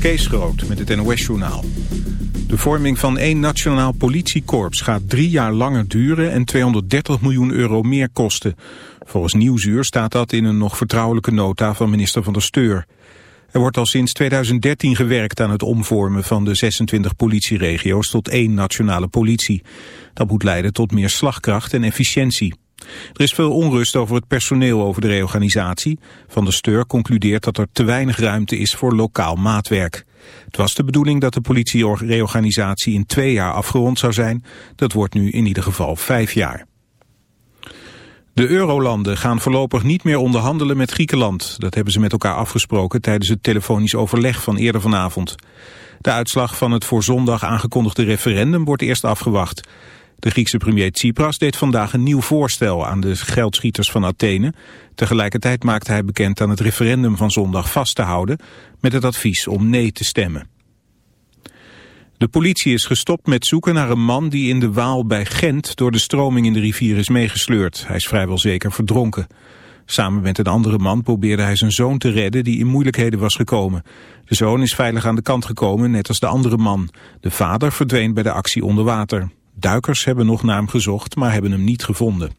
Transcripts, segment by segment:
Kees Groot met het NOS-journaal. De vorming van één nationaal politiekorps gaat drie jaar langer duren en 230 miljoen euro meer kosten. Volgens Nieuwsuur staat dat in een nog vertrouwelijke nota van minister van der Steur. Er wordt al sinds 2013 gewerkt aan het omvormen van de 26 politieregio's tot één nationale politie. Dat moet leiden tot meer slagkracht en efficiëntie. Er is veel onrust over het personeel over de reorganisatie. Van der Steur concludeert dat er te weinig ruimte is voor lokaal maatwerk. Het was de bedoeling dat de politiereorganisatie in twee jaar afgerond zou zijn. Dat wordt nu in ieder geval vijf jaar. De eurolanden gaan voorlopig niet meer onderhandelen met Griekenland. Dat hebben ze met elkaar afgesproken tijdens het telefonisch overleg van eerder vanavond. De uitslag van het voor zondag aangekondigde referendum wordt eerst afgewacht. De Griekse premier Tsipras deed vandaag een nieuw voorstel aan de geldschieters van Athene. Tegelijkertijd maakte hij bekend aan het referendum van zondag vast te houden met het advies om nee te stemmen. De politie is gestopt met zoeken naar een man die in de Waal bij Gent door de stroming in de rivier is meegesleurd. Hij is vrijwel zeker verdronken. Samen met een andere man probeerde hij zijn zoon te redden die in moeilijkheden was gekomen. De zoon is veilig aan de kant gekomen, net als de andere man. De vader verdween bij de actie onder water. Duikers hebben nog naar hem gezocht, maar hebben hem niet gevonden.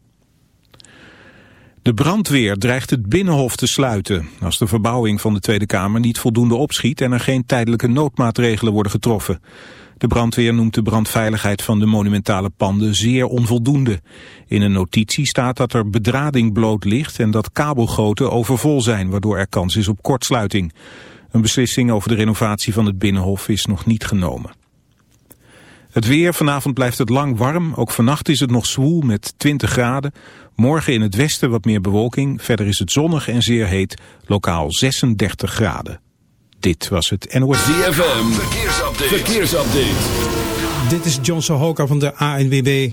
De brandweer dreigt het Binnenhof te sluiten... als de verbouwing van de Tweede Kamer niet voldoende opschiet... en er geen tijdelijke noodmaatregelen worden getroffen. De brandweer noemt de brandveiligheid van de monumentale panden zeer onvoldoende. In een notitie staat dat er bedrading bloot ligt... en dat kabelgoten overvol zijn, waardoor er kans is op kortsluiting. Een beslissing over de renovatie van het Binnenhof is nog niet genomen. Het weer, vanavond blijft het lang warm. Ook vannacht is het nog zwoel met 20 graden. Morgen in het westen wat meer bewolking. Verder is het zonnig en zeer heet. Lokaal 36 graden. Dit was het NOS. ZFM, verkeersupdate. verkeersupdate. Dit is John Sohoka van de ANWB.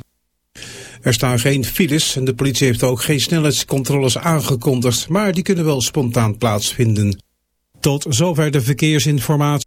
Er staan geen files en de politie heeft ook geen snelheidscontroles aangekondigd, maar die kunnen wel spontaan plaatsvinden. Tot zover de verkeersinformatie.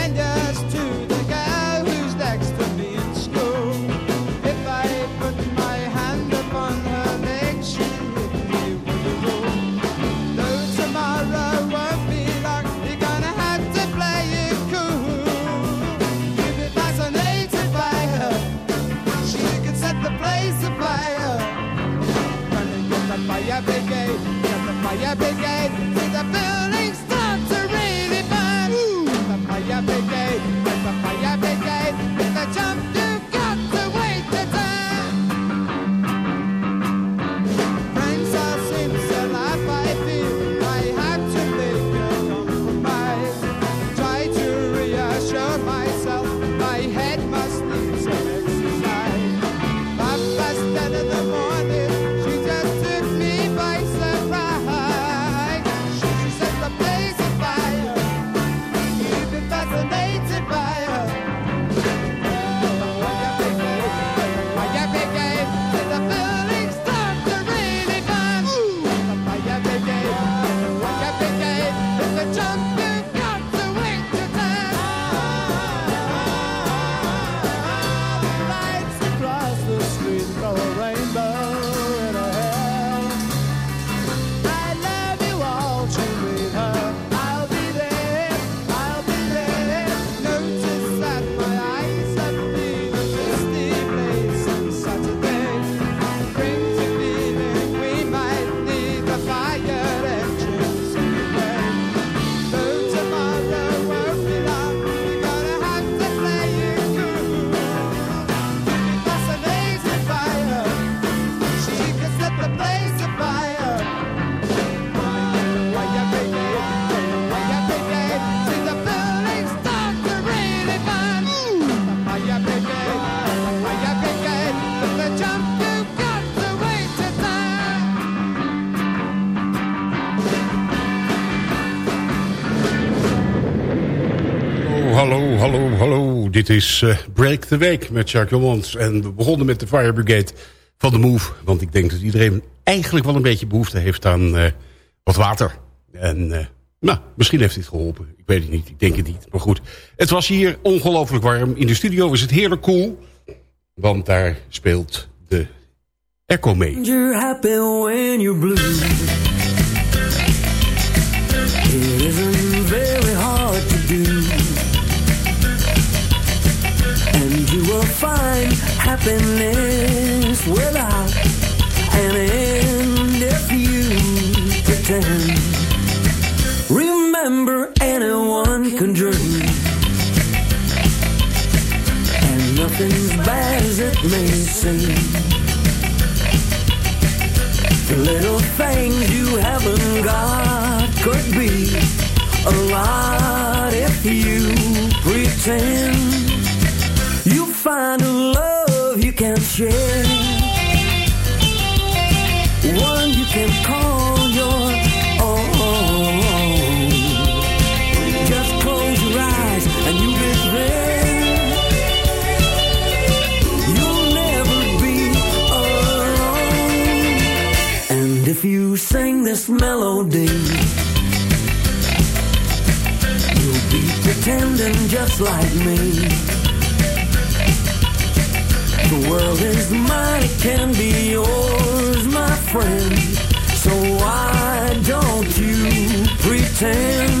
happy day. Dit is eh, Break the Week met Jacques Lamont. En we begonnen met de Fire Brigade van de Move. Want ik denk dat iedereen eigenlijk wel een beetje behoefte heeft aan eh, wat water. En eh, Nou, misschien heeft dit geholpen. Ik weet het niet, ik denk het niet. Maar goed, het was hier ongelooflijk warm. In de studio is het heerlijk cool. Want daar speelt de Echo mee. Find happiness without an end if you pretend. Remember, anyone can dream. And nothing's bad as it may seem. The little things you haven't got could be a lot if you pretend. You share. One you can call your own. Just close your eyes and you'll be there. You'll never be alone. And if you sing this melody, you'll be pretending just like me. World is mine, it can be yours, my friend. So why don't you pretend?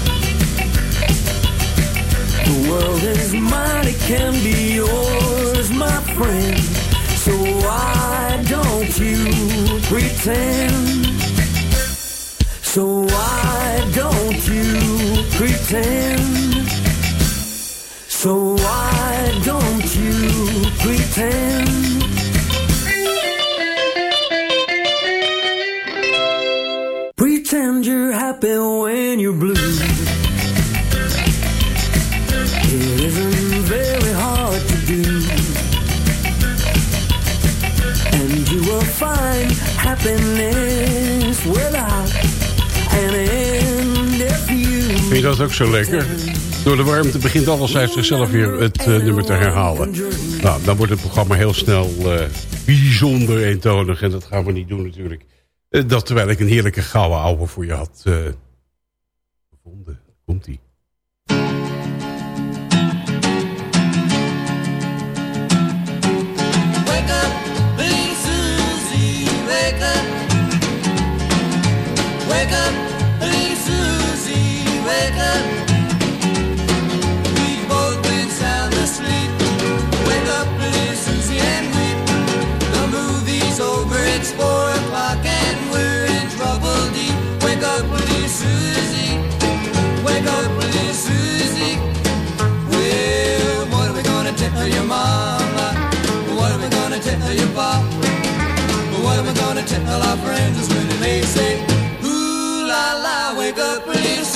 World is mine, it can be yours, my friend. So why don't you pretend? So why don't you pretend? So why don't you pretend? Pretend you're happy when Vind je dat ook zo lekker? Door de warmte begint alles uit zichzelf weer het eh, nummer te herhalen. Nou, dan wordt het programma heel snel eh, bijzonder eentonig. En dat gaan we niet doen natuurlijk. Eh, dat terwijl ik een heerlijke gouden ouwe voor je had gevonden. Komt-ie. Wake up, little Susie, wake up. We've both been sound asleep. Wake up, little Susie, and weep. The movie's over, it's four o'clock, and we're in trouble deep. Wake up, little Susie. Wake up, little Susie. Well, what are we gonna tell your mama? What are we gonna tell your pop? What are we gonna tell our friends when they say, wake up, little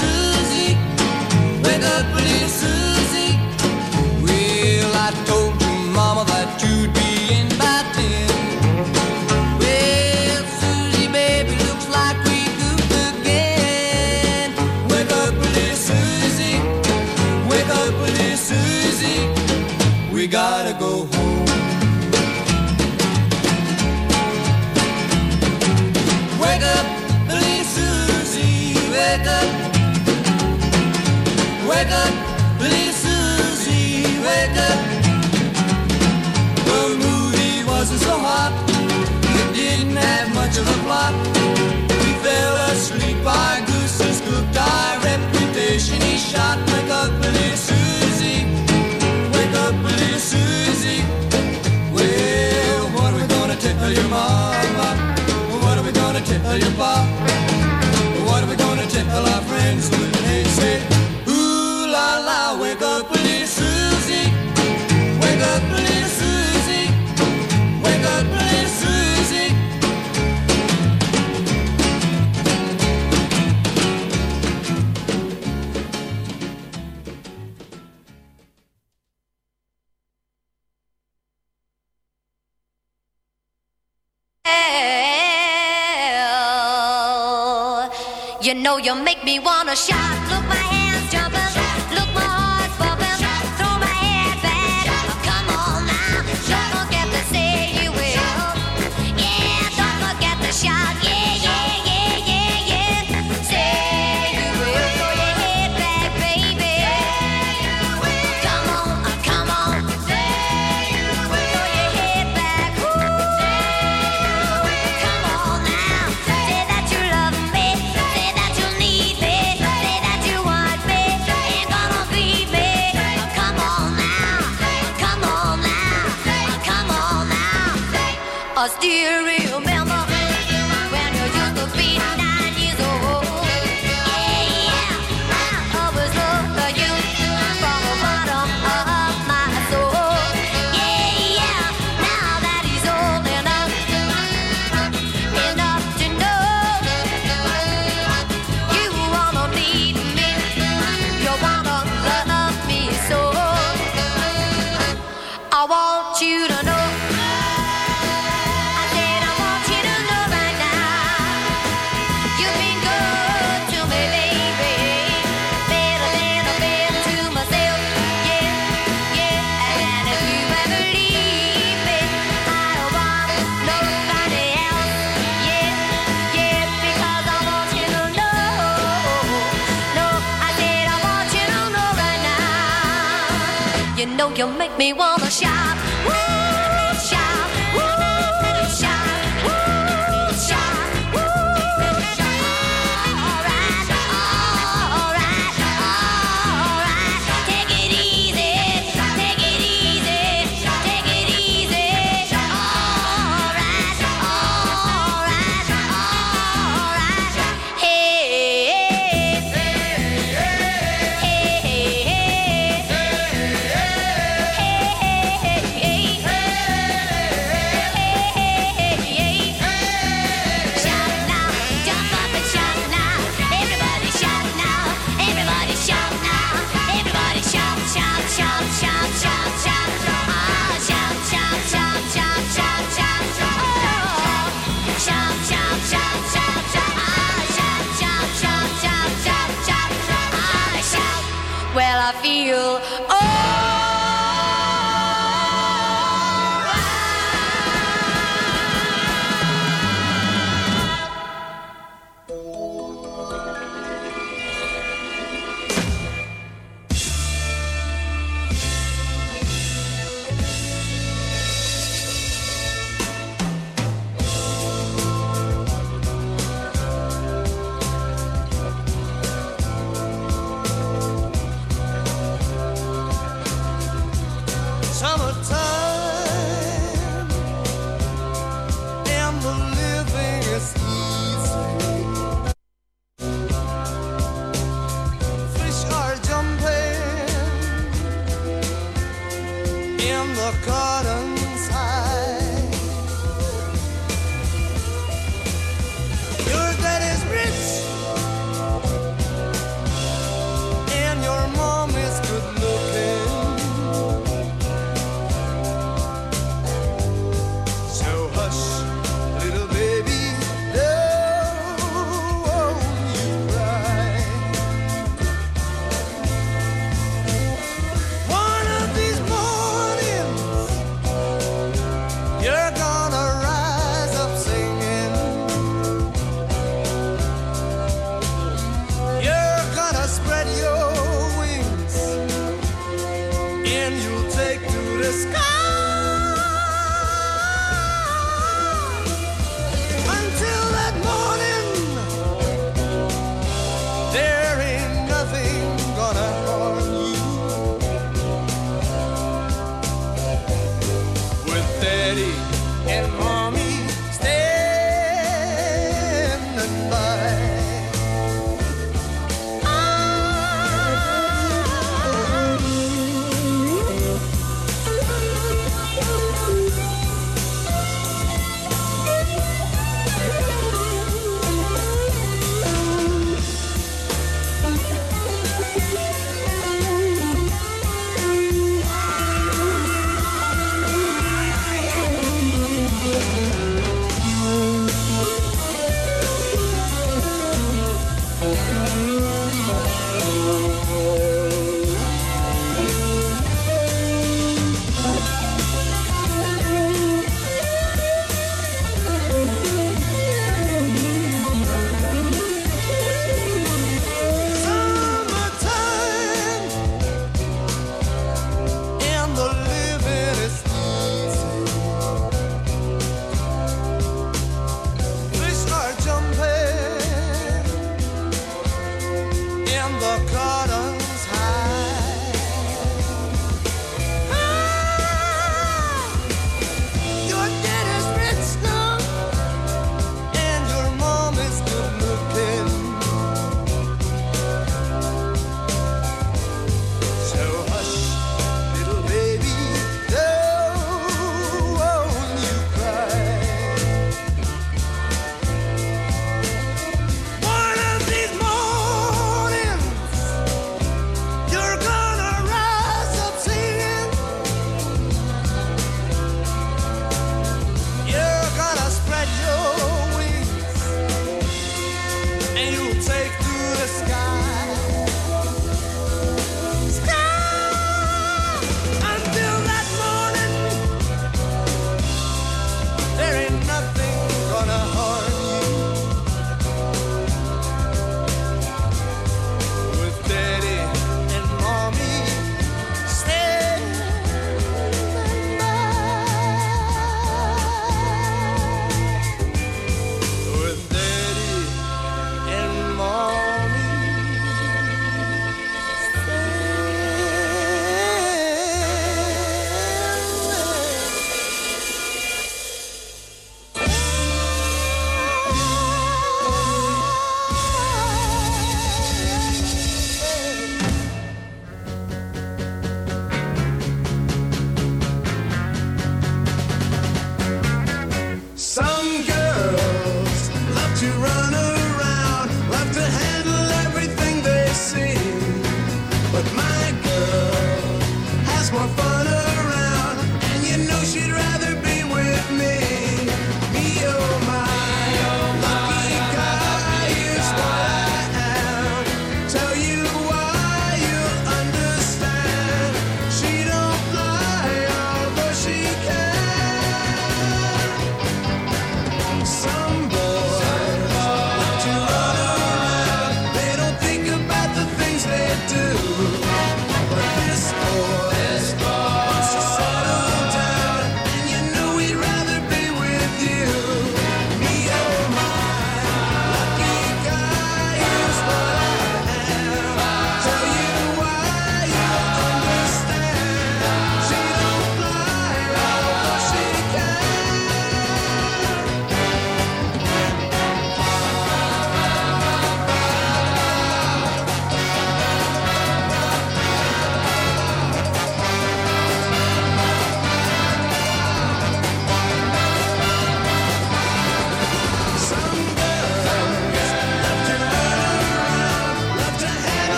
my shot. I still 没忘 I feel.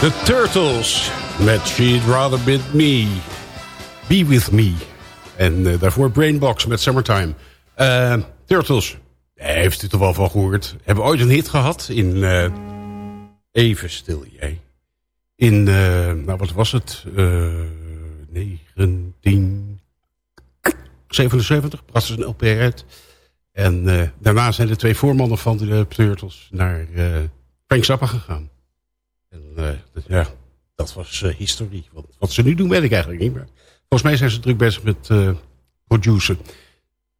The Turtles met She'd Rather Be Me. Be With Me. En eh, daarvoor Brainbox met Summertime. Eh, Turtles. Hij heeft u er wel van gehoord. Hebben ooit een hit gehad in... eh, even stil jij. In, eh, nou wat was het? Eh 1977 bracht ze een LP uit. En eh, daarna zijn de twee voormannen van de Turtles naar eh, Frank Zappa gegaan. En eh, ja, dat was eh, historie. Want wat ze nu doen, weet ik eigenlijk niet meer. Volgens mij zijn ze druk bezig met eh produceren.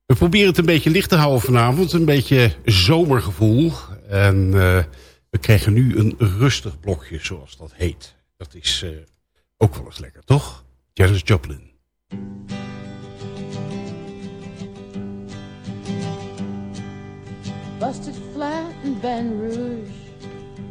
We proberen het een beetje licht te houden vanavond. Een beetje zomergevoel. En we krijgen nu een rustig blokje, zoals dat heet. Dat is ook wel eens lekker, toch? Janis Joplin. Busted flat in Baton Rouge,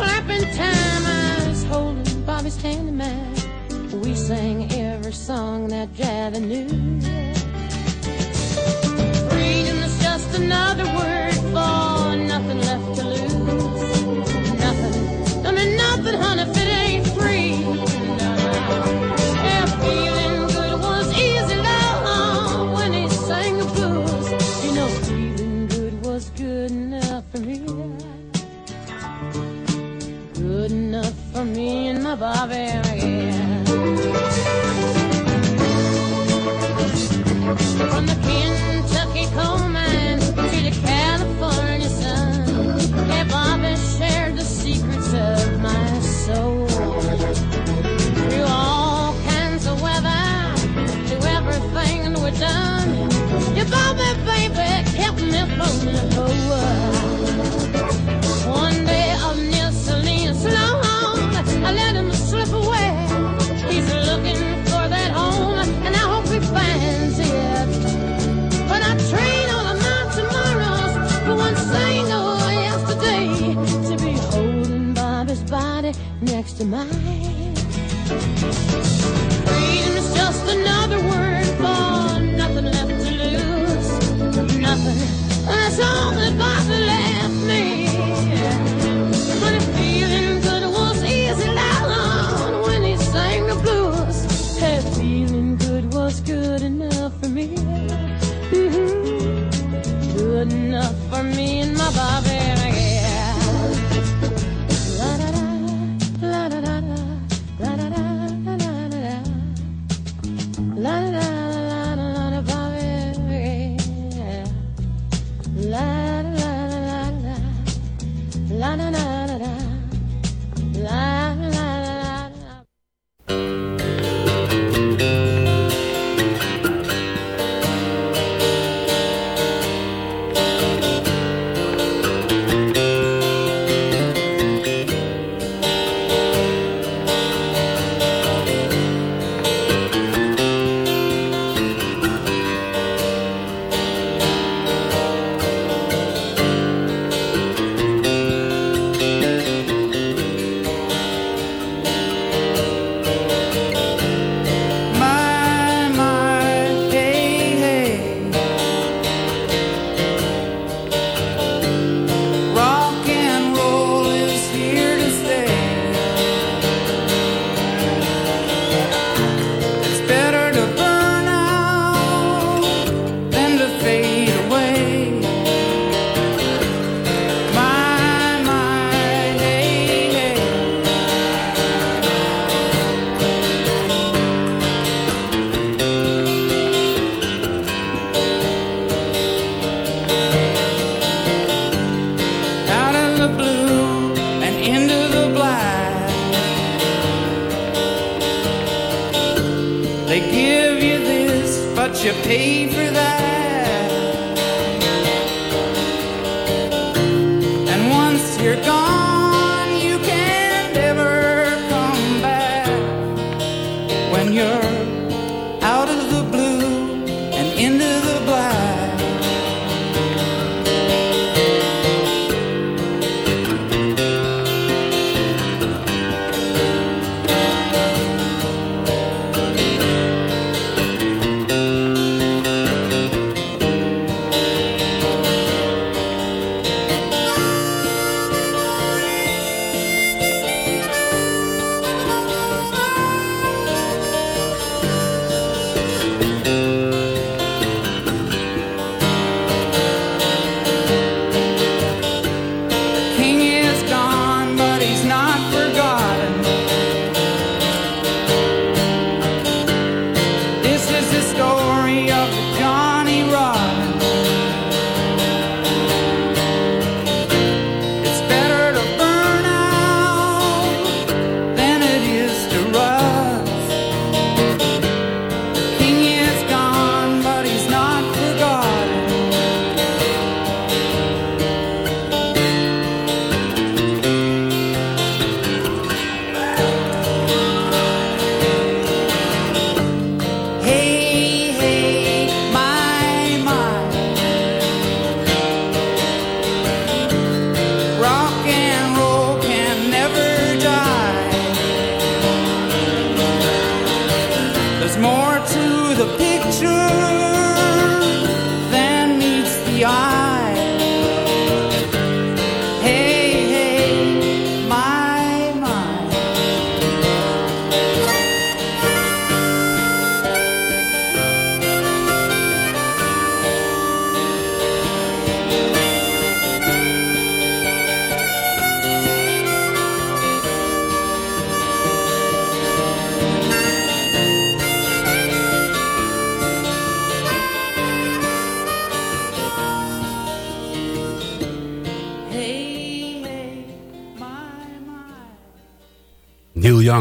wipers slapping time. I was holding Bobby's hand in mine. We sang every song that Javi knew. Freedom is just another word sabe me guía. Cuando next to mine. Freedom is just another word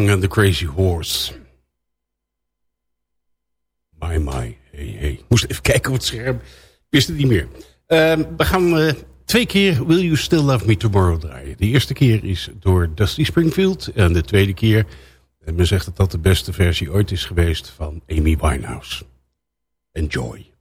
And the Crazy Horse. My, my. Hey, hey. Moest even kijken op het scherm. Wist het niet meer. Ehm, we gaan eh, twee keer Will You Still Love Me Tomorrow draaien. De eerste keer is door Dusty Springfield. En de tweede keer, en men zegt dat dat de beste versie ooit is geweest van Amy Winehouse. Enjoy.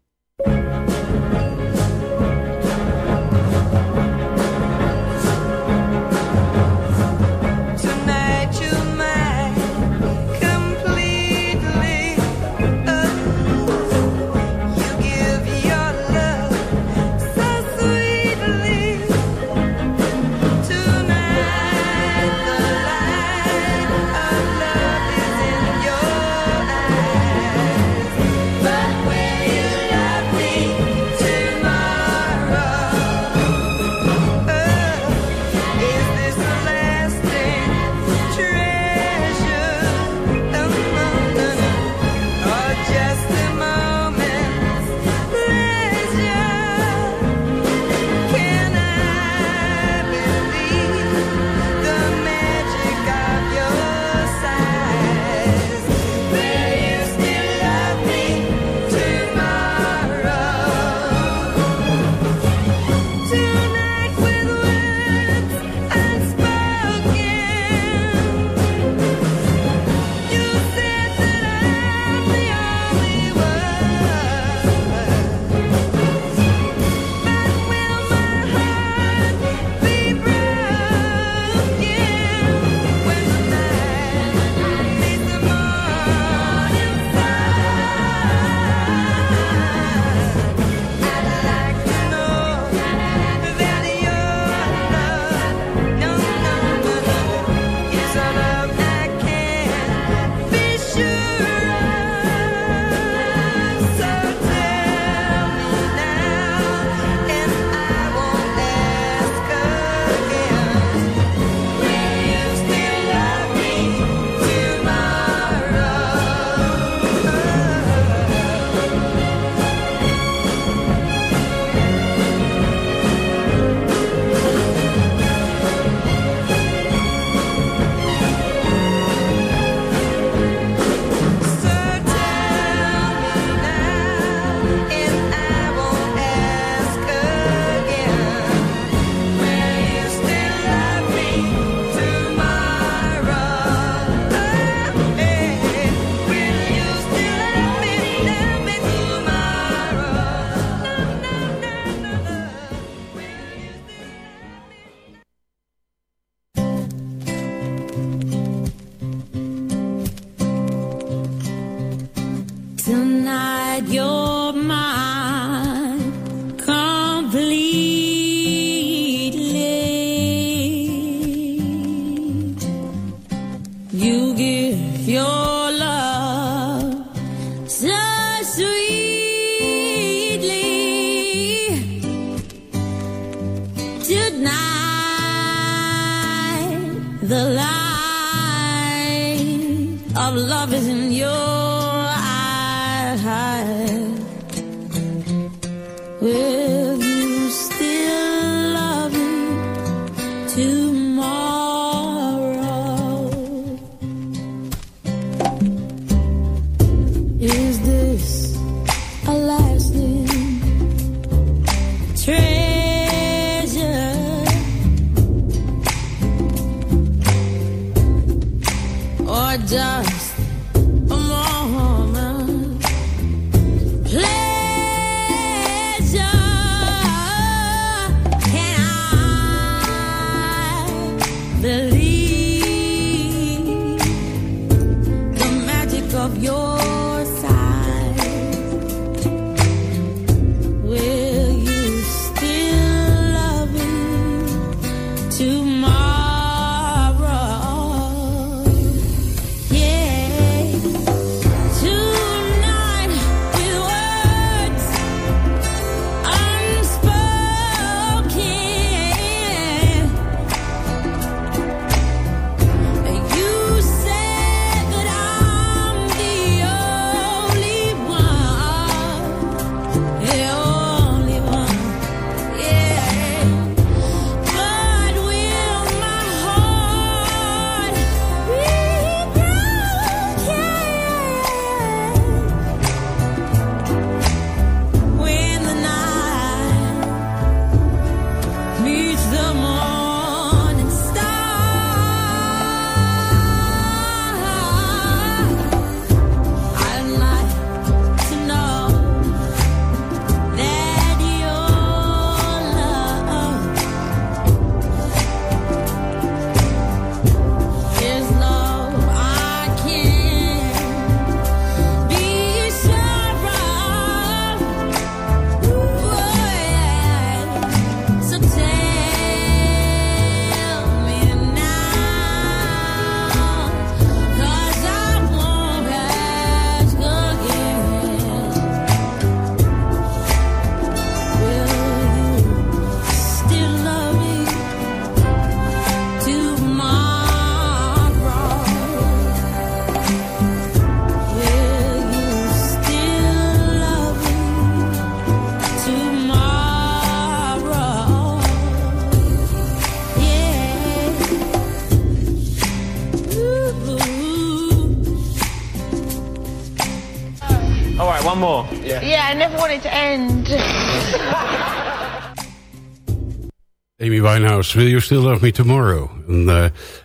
Winehouse, Will You Still Love Me Tomorrow? Een,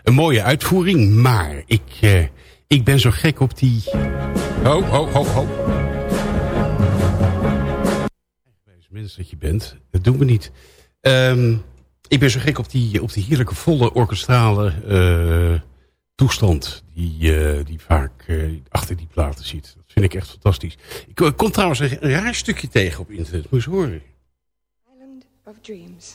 eh, mooie uitvoering, maar ik, eh, ik ben zo gek op die... Ho, ho, ho. Wees mens dat je bent, dat doen we niet. Ehm, ik ben zo gek op die, op die heerlijke volle orkestrale eh, toestand... Die, die vaak achter die platen zit. Dat vind ik echt fantastisch. Ik kom trouwens een raar stukje tegen op internet. Moet je eens horen. Island of Dreams.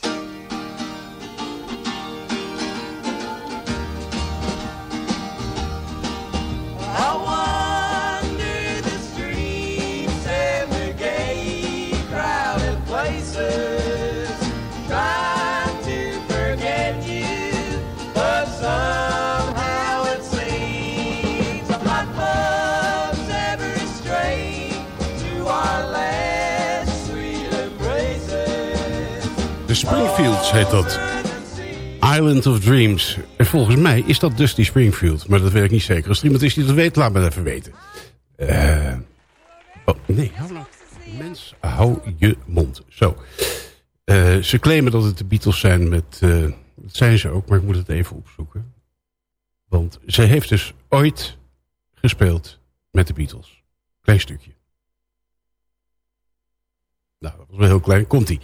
Springfields heet dat. Island of Dreams. En volgens mij is dat Dusty Springfield. Maar dat weet ik niet zeker. Als er iemand is die dat weet, laat me dat even weten. Eh, oh, nee, nou. Mens, hou je mond. Zo. Eh, ze claimen dat het de Beatles zijn met... eh, dat zijn ze ook, maar ik moet het even opzoeken. Want ze heeft dus ooit gespeeld met de Beatles. Klein stukje. Nou, dat was wel heel klein. Komt-ie.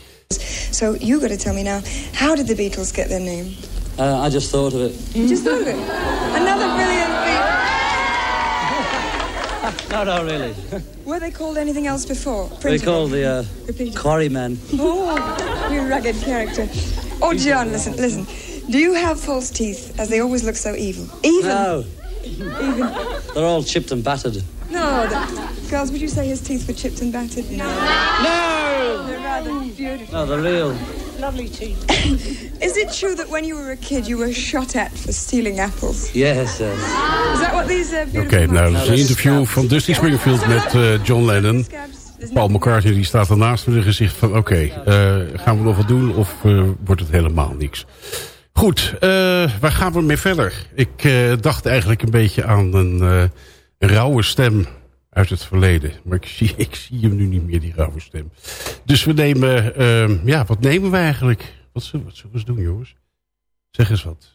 So you got to tell me now, how did the Beatles get their name? Uh, I just thought of it. You just thought of it. Another brilliant thing. No, no, really. Were they called anything else before? They called the uh, Repeat. Quarrymen. Oh, you rugged character. Oh, John, listen, listen. Do you have false teeth, as they always look so evil? Even. No, Even. they're all chipped and battered. No, the, girls, would you say his teeth were chipped and battered? No. No! They're rather beautiful. No, they're real. Lovely tea. Is it true that when you were a kid you were shot at for stealing apples? Yes, yes. Is that what these uh, Oké, beautiful nou, dat is een interview van Dusty Springfield met eh, John Lennon. Paul McCartney die staat ernaast met een gezicht van... oké, eh, gaan we nog wat doen of eh, wordt het helemaal niks? Goed, eh, waar gaan we mee verder? Ik eh, dacht eigenlijk een beetje aan een eh, rauwe stem uit het verleden. Maar ik zie, ik zie hem nu niet meer, die rauwe stem. Dus we nemen... eh, ja, wat nemen we eigenlijk? Wat zullen, wat zullen we eens doen, jongens? Zeg eens wat.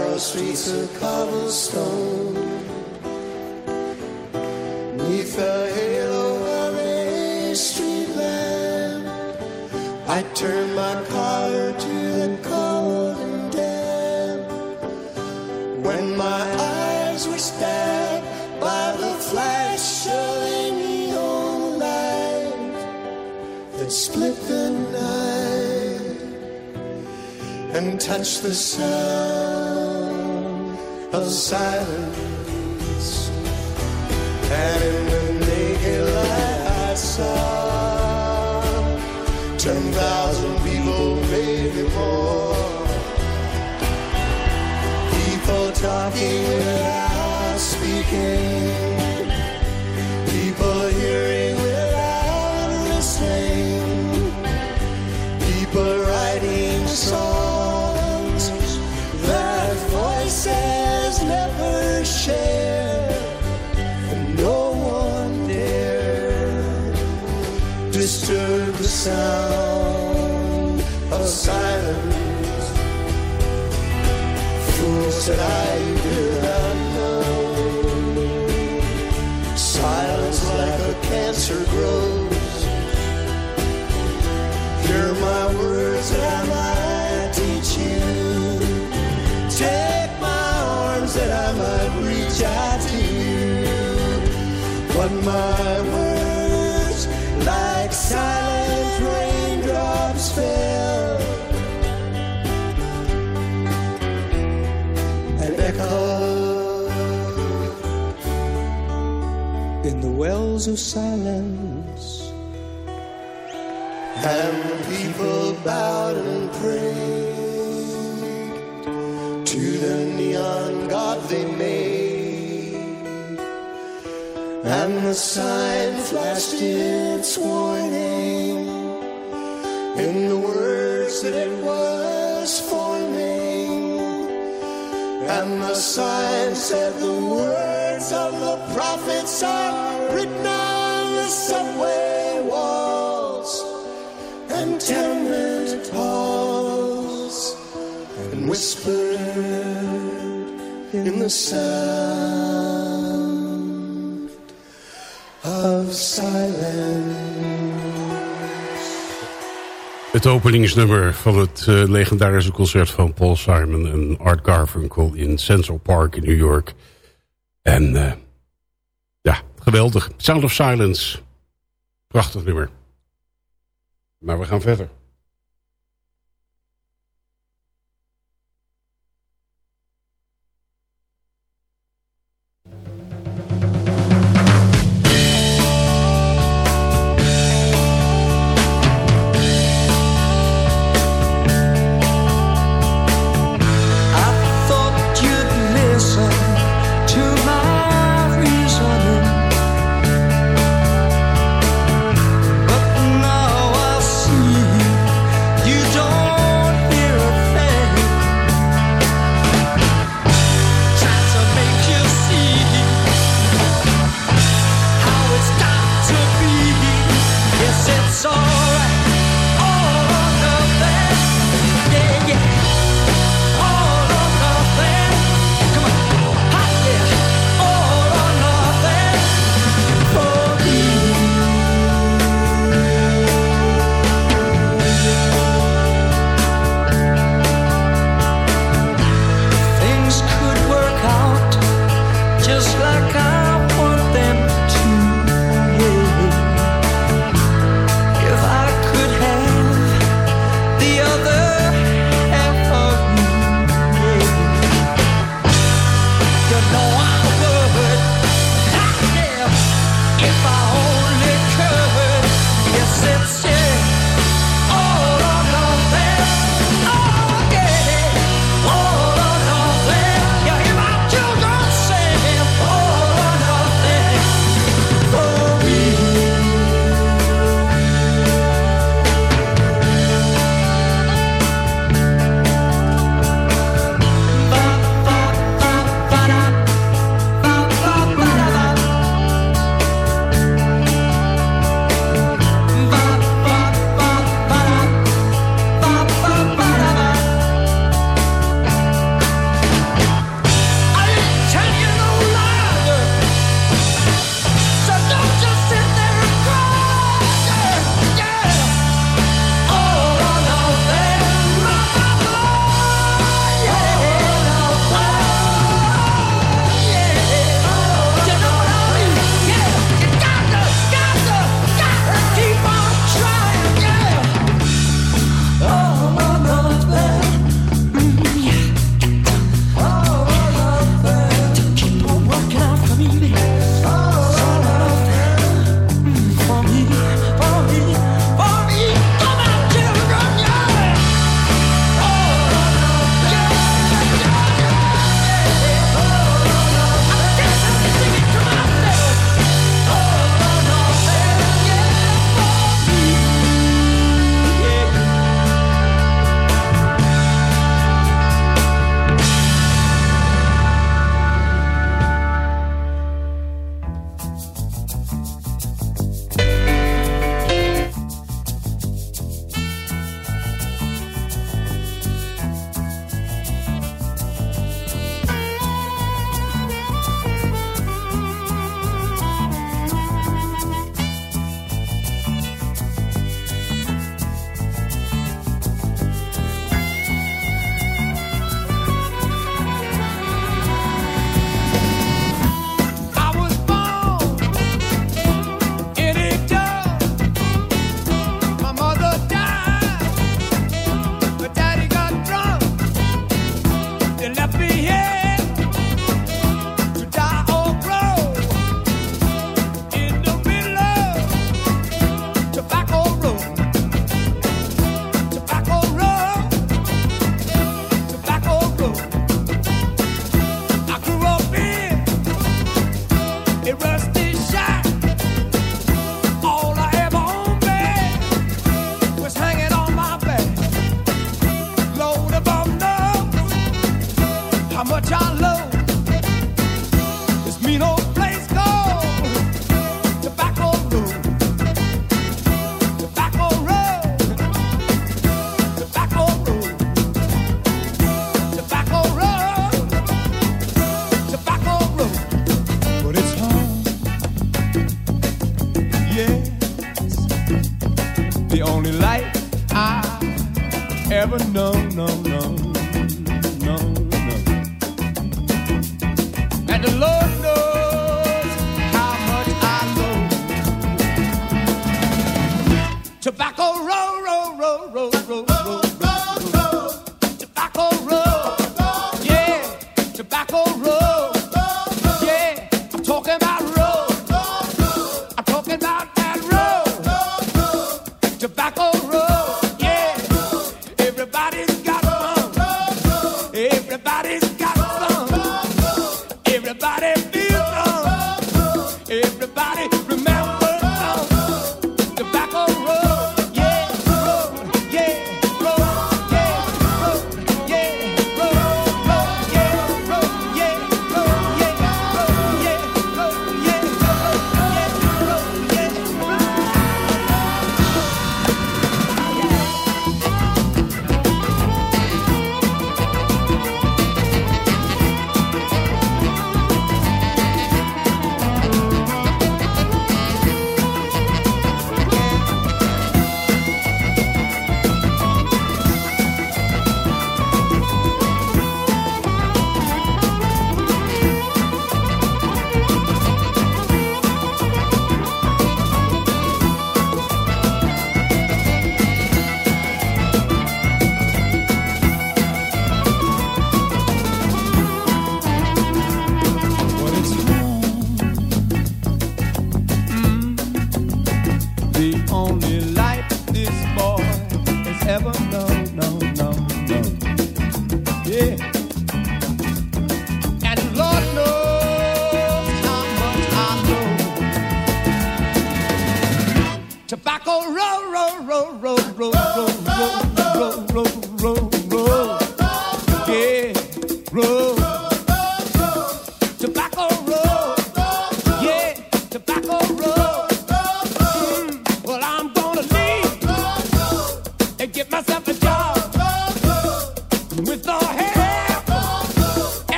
streets of cobblestone, neath the halo of a street lamp. I turned my collar to the cold and damp. When my eyes were stabbed by the flash of a neon light that split the night and touched the sound of silence. And in the naked light I saw ten thousand people, maybe more. People talking without speaking. Sound of silence. Fools that I did not know. Silence like a cancer grows. Hear my words that I might teach you. Take my arms that I might reach out to you. But my of silence. And people bowed and prayed to the neon god they made. And the sign flashed its warning in the words that it was forming. And the sign said the words of the prophets are written on the subway walls and tenement halls. and whispered in the sound of silence. Het openingsnummer van het eh, legendarische concert van Paul Simon en Art Garfunkel in Central Park in New York. En eh, ja, geweldig. Sound of Silence. Prachtig nummer. Maar we gaan verder.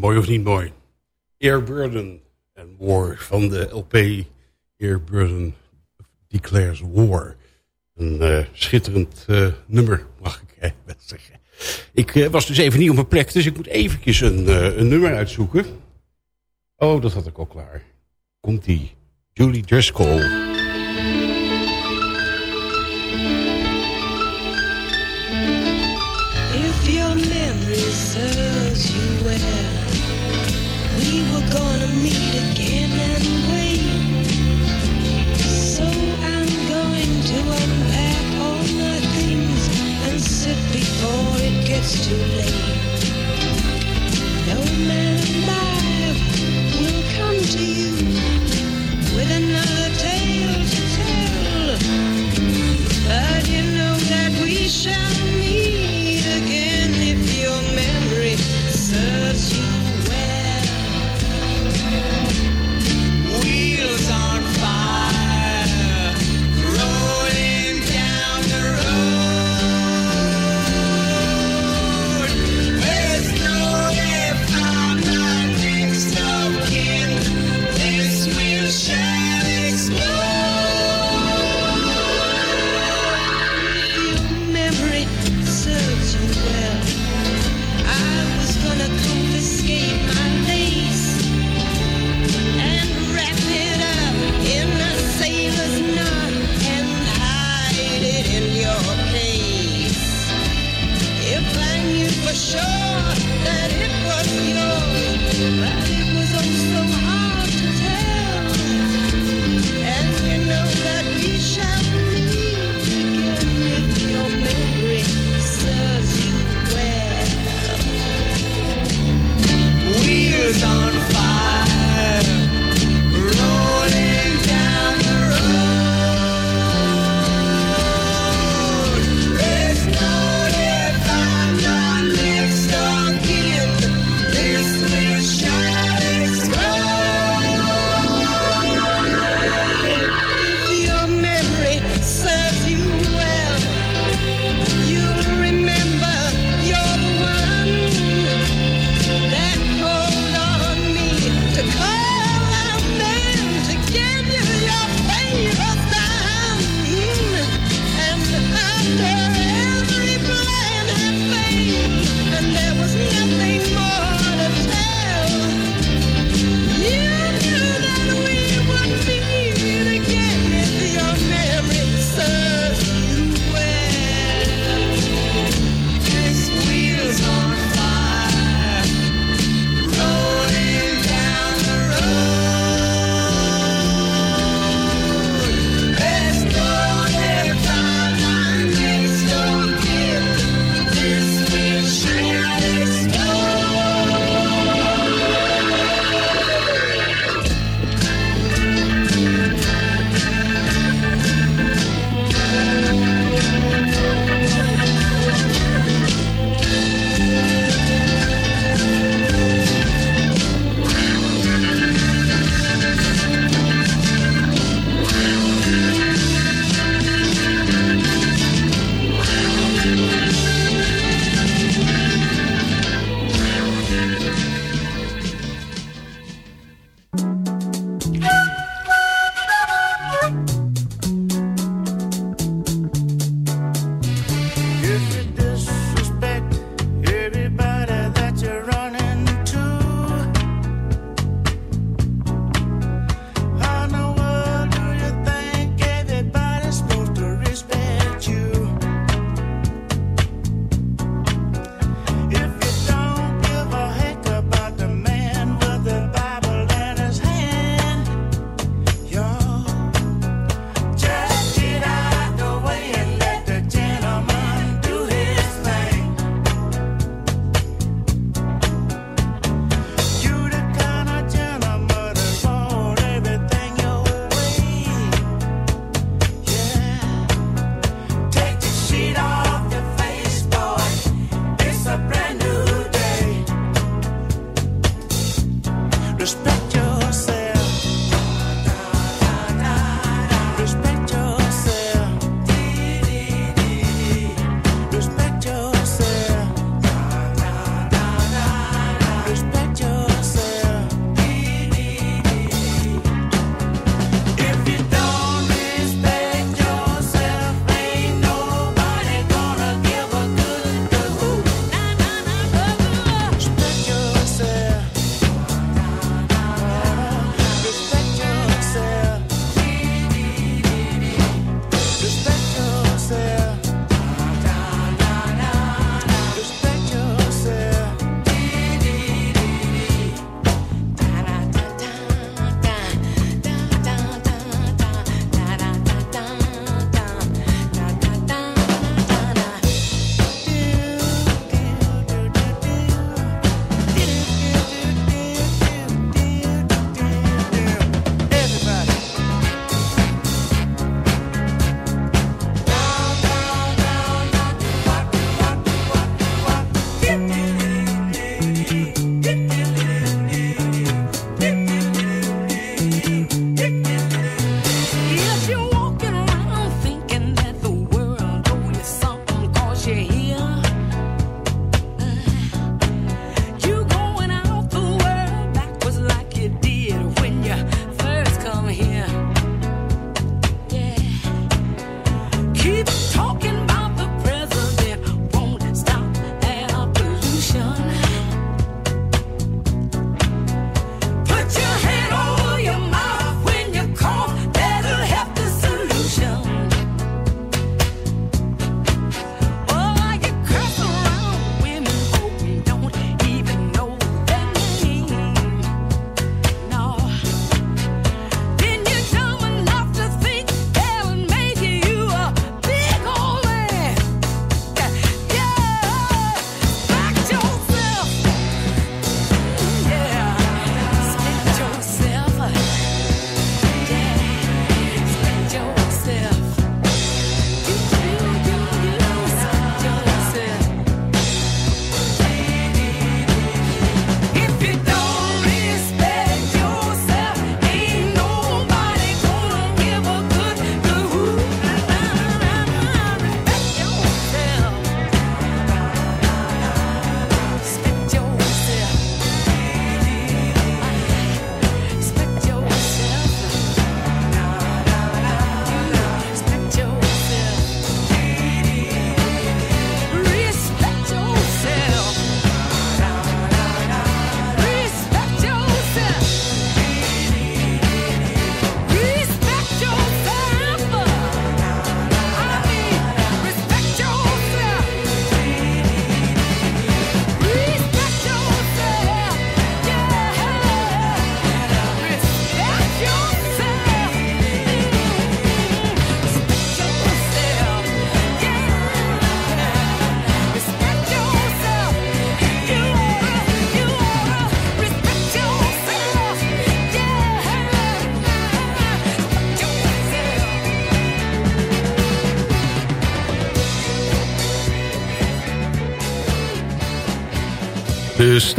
mooi of niet mooi. airburden en War van de LP airburden Declares War. Een eh, schitterend eh, nummer, mag ik eh, wel zeggen. Ik was dus even niet op mijn plek, dus ik moet eventjes een, een nummer uitzoeken. Oh, dat had ik al klaar. Komt-ie. Julie Driscoll.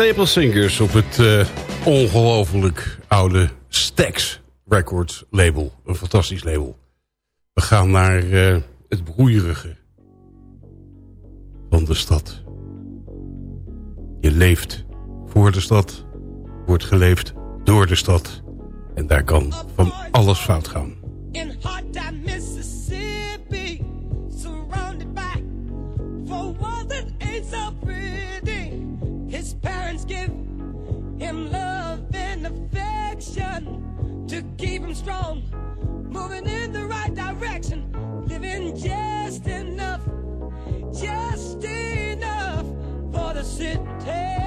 Staple Singers op het eh, ongelooflijk oude Stax Records label. Een fantastisch label. We gaan naar eh, het broeierige van de stad. Je leeft voor de stad, wordt geleefd door de stad. En daar kan van alles fout gaan. in time strong, moving in the right direction, living just enough, just enough for the city